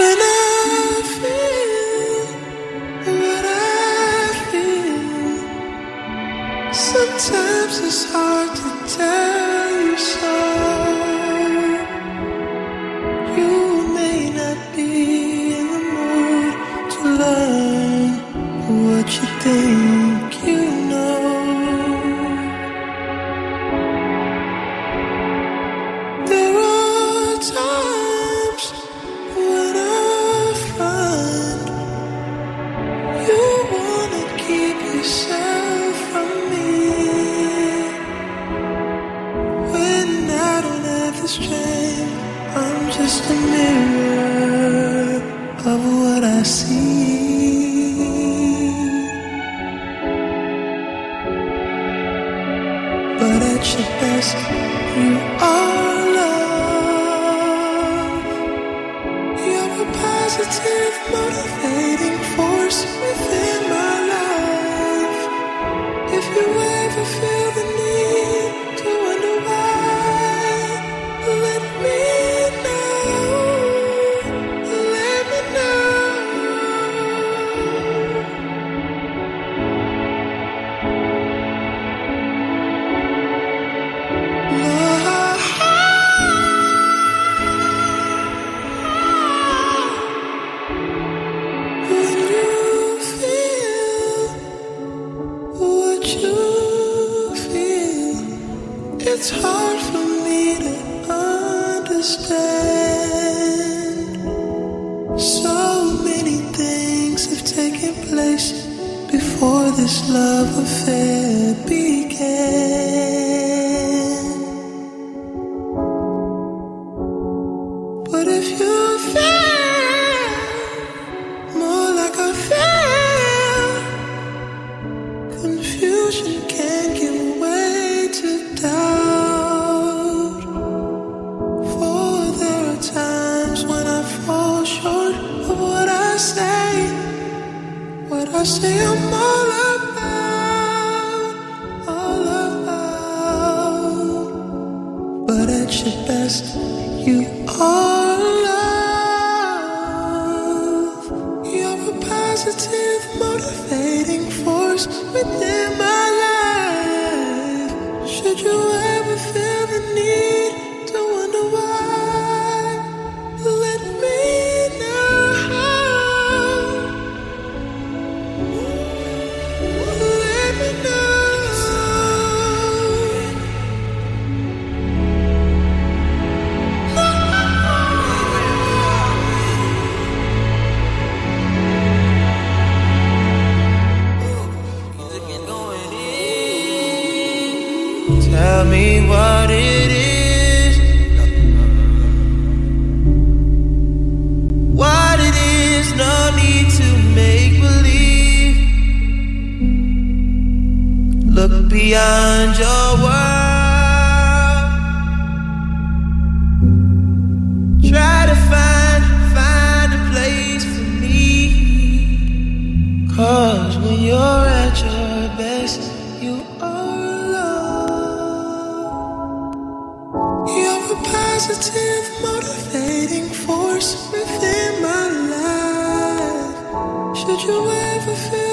When I feel what I feel, sometimes it's hard to tell you so. You may what I see. But at your best, you are love. You're a positive, motivating it's hard for me to understand. So many things have taken place before this love affair began. But if you feel more like I feel, confusion can give I say I'm all about, all about. But at your best, you are love. You're a positive, motivating force within my life. Should you Tell me what it is. What it is, no need to make believe. Look beyond your world. Try to find, find a place for me. Cause when you're at your positive, motivating force within my life. Should you ever feel